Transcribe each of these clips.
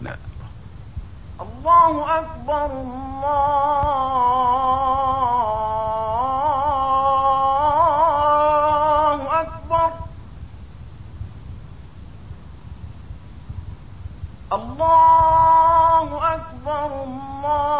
نعم الله أكبر الله أكبر. الله أكبر الله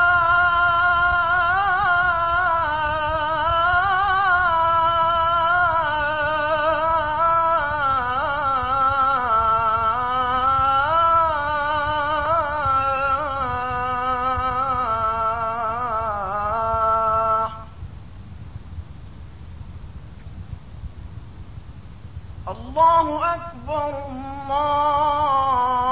الله أكبر الله